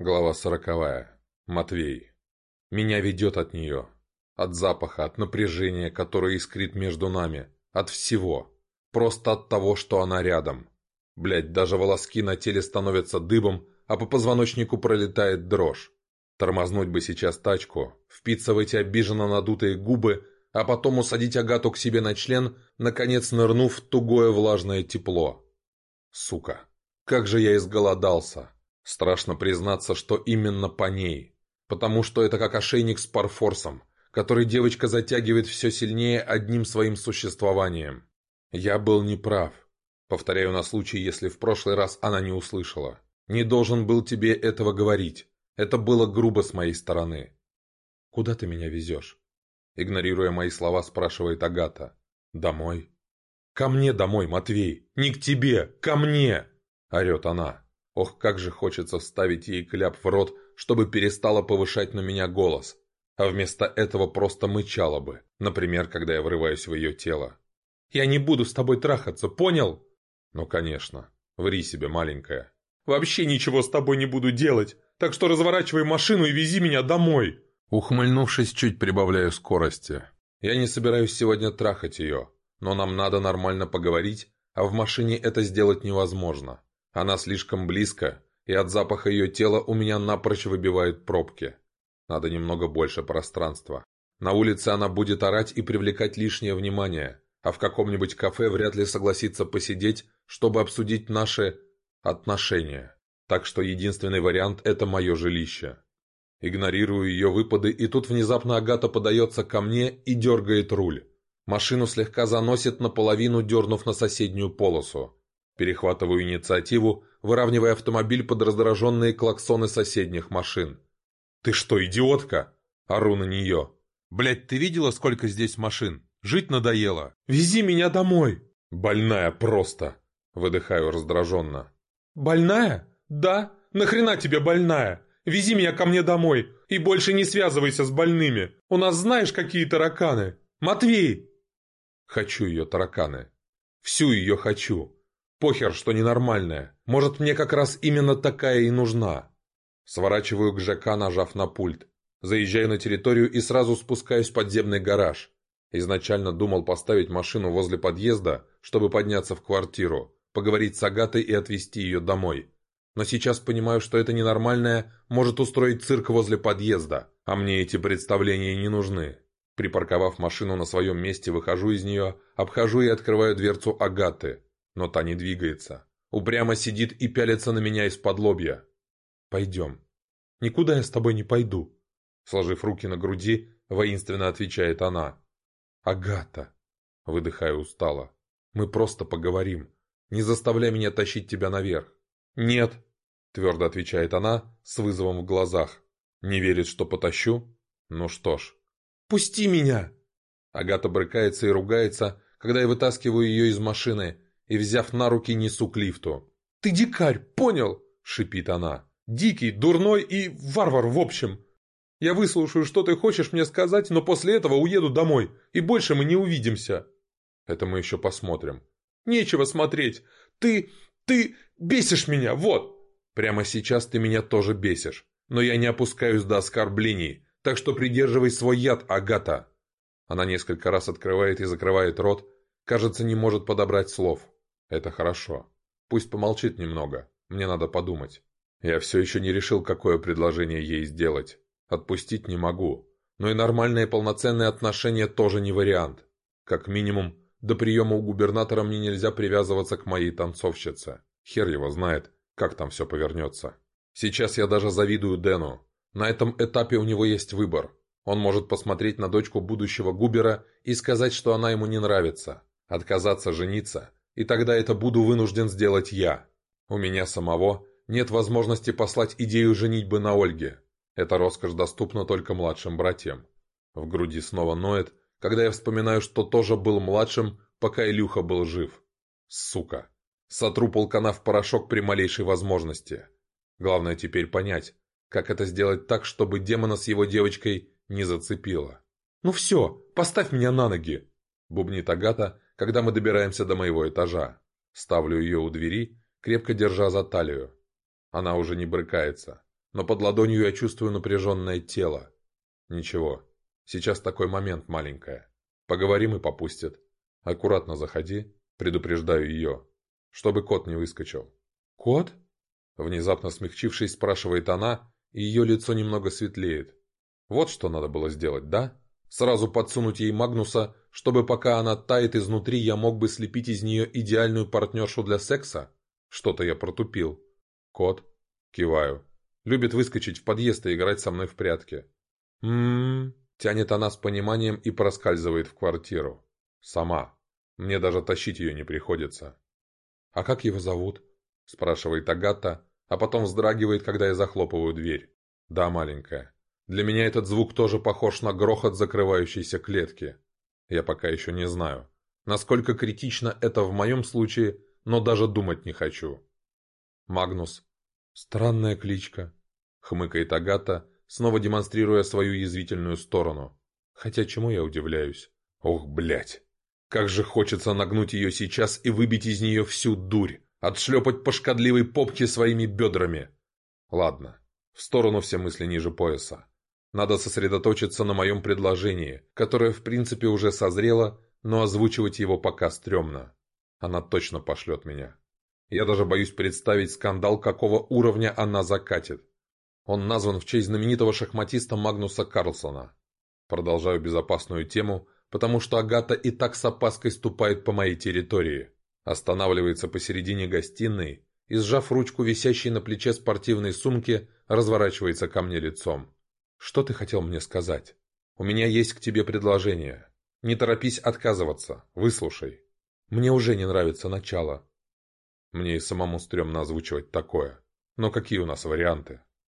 Глава сороковая. Матвей. Меня ведет от нее. От запаха, от напряжения, которое искрит между нами. От всего. Просто от того, что она рядом. Блять, даже волоски на теле становятся дыбом, а по позвоночнику пролетает дрожь. Тормознуть бы сейчас тачку, впиться в эти обиженно надутые губы, а потом усадить Агату к себе на член, наконец нырнув в тугое влажное тепло. Сука, как же я изголодался. Страшно признаться, что именно по ней. Потому что это как ошейник с парфорсом, который девочка затягивает все сильнее одним своим существованием. Я был неправ. Повторяю на случай, если в прошлый раз она не услышала. Не должен был тебе этого говорить. Это было грубо с моей стороны. «Куда ты меня везешь?» Игнорируя мои слова, спрашивает Агата. «Домой?» «Ко мне домой, Матвей! Не к тебе! Ко мне!» Орет она. Ох, как же хочется вставить ей кляп в рот, чтобы перестала повышать на меня голос. А вместо этого просто мычала бы, например, когда я врываюсь в ее тело. «Я не буду с тобой трахаться, понял?» «Ну, конечно. Ври себе, маленькая». «Вообще ничего с тобой не буду делать, так что разворачивай машину и вези меня домой!» Ухмыльнувшись, чуть прибавляю скорости. «Я не собираюсь сегодня трахать ее, но нам надо нормально поговорить, а в машине это сделать невозможно. А она слишком близко, и от запаха ее тела у меня напрочь выбивают пробки. Надо немного больше пространства. На улице она будет орать и привлекать лишнее внимание, а в каком-нибудь кафе вряд ли согласится посидеть, чтобы обсудить наши отношения. Так что единственный вариант – это мое жилище. Игнорирую ее выпады, и тут внезапно Агата подается ко мне и дергает руль. Машину слегка заносит наполовину, дернув на соседнюю полосу перехватываю инициативу, выравнивая автомобиль под раздраженные клаксоны соседних машин. «Ты что, идиотка?» – ору на нее. «Блядь, ты видела, сколько здесь машин? Жить надоело. Вези меня домой!» «Больная просто!» – выдыхаю раздраженно. «Больная? Да? Нахрена тебе больная? Вези меня ко мне домой и больше не связывайся с больными. У нас знаешь, какие тараканы? Матвей!» Хочу ее тараканы. Всю ее хочу. Похер, что ненормальная. Может, мне как раз именно такая и нужна. Сворачиваю к ЖК, нажав на пульт. Заезжаю на территорию и сразу спускаюсь в подземный гараж. Изначально думал поставить машину возле подъезда, чтобы подняться в квартиру, поговорить с Агатой и отвезти ее домой. Но сейчас понимаю, что это ненормальное может устроить цирк возле подъезда, а мне эти представления не нужны. Припарковав машину на своем месте, выхожу из нее, обхожу и открываю дверцу Агаты – но та не двигается. Упрямо сидит и пялится на меня из-под лобья. «Пойдем». «Никуда я с тобой не пойду», — сложив руки на груди, воинственно отвечает она. «Агата», — выдыхая устало, — «мы просто поговорим. Не заставляй меня тащить тебя наверх». «Нет», — твердо отвечает она, с вызовом в глазах. «Не верит, что потащу? Ну что ж». «Пусти меня!» Агата брыкается и ругается, когда я вытаскиваю ее из машины — и, взяв на руки, несу к лифту. «Ты дикарь, понял?» — шипит она. «Дикий, дурной и варвар в общем. Я выслушаю, что ты хочешь мне сказать, но после этого уеду домой, и больше мы не увидимся». «Это мы еще посмотрим». «Нечего смотреть. Ты... ты... бесишь меня, вот!» «Прямо сейчас ты меня тоже бесишь, но я не опускаюсь до оскорблений, так что придерживай свой яд, Агата». Она несколько раз открывает и закрывает рот, кажется, не может подобрать слов. Это хорошо. Пусть помолчит немного, мне надо подумать. Я все еще не решил, какое предложение ей сделать. Отпустить не могу. Но и нормальные полноценные отношения тоже не вариант. Как минимум, до приема у губернатора мне нельзя привязываться к моей танцовщице. Хер его знает, как там все повернется. Сейчас я даже завидую Дэну. На этом этапе у него есть выбор. Он может посмотреть на дочку будущего Губера и сказать, что она ему не нравится. Отказаться жениться и тогда это буду вынужден сделать я. У меня самого нет возможности послать идею женитьбы на Ольге. Эта роскошь доступна только младшим братьям. В груди снова ноет, когда я вспоминаю, что тоже был младшим, пока Илюха был жив. Сука. Сотру полкана в порошок при малейшей возможности. Главное теперь понять, как это сделать так, чтобы демона с его девочкой не зацепило. «Ну все, поставь меня на ноги!» Бубнит Агата, когда мы добираемся до моего этажа, ставлю ее у двери, крепко держа за талию. Она уже не брыкается, но под ладонью я чувствую напряженное тело. Ничего, сейчас такой момент, маленькая. Поговорим и попустят. Аккуратно заходи, предупреждаю ее, чтобы кот не выскочил. «Кот?» Внезапно смягчившись, спрашивает она, и ее лицо немного светлеет. «Вот что надо было сделать, да?» Сразу подсунуть ей Магнуса, чтобы пока она тает изнутри, я мог бы слепить из нее идеальную партнершу для секса? Что-то я протупил. Кот. Киваю. Любит выскочить в подъезд и играть со мной в прятки. Ммм. Тянет она с пониманием и проскальзывает в квартиру. Сама. Мне даже тащить ее не приходится. «А как его зовут?» – спрашивает Агата, а потом вздрагивает, когда я захлопываю дверь. «Да, маленькая. Для меня этот звук тоже похож на грохот закрывающейся клетки. Я пока еще не знаю, насколько критично это в моем случае, но даже думать не хочу. Магнус. Странная кличка. Хмыкает Агата, снова демонстрируя свою язвительную сторону. Хотя чему я удивляюсь? Ох, блядь. Как же хочется нагнуть ее сейчас и выбить из нее всю дурь, отшлепать по шкодливой попке своими бедрами. Ладно, в сторону все мысли ниже пояса. Надо сосредоточиться на моем предложении, которое в принципе уже созрело, но озвучивать его пока стрёмно. Она точно пошлет меня. Я даже боюсь представить скандал, какого уровня она закатит. Он назван в честь знаменитого шахматиста Магнуса Карлсона. Продолжаю безопасную тему, потому что Агата и так с опаской ступает по моей территории. Останавливается посередине гостиной и, сжав ручку висящей на плече спортивной сумки, разворачивается ко мне лицом. Что ты хотел мне сказать? У меня есть к тебе предложение. Не торопись отказываться, выслушай. Мне уже не нравится начало. Мне и самому стремно озвучивать такое. Но какие у нас варианты?